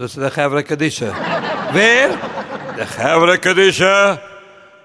Dat is de Gevre Kadisha. Weer? De Gevre Kadisha.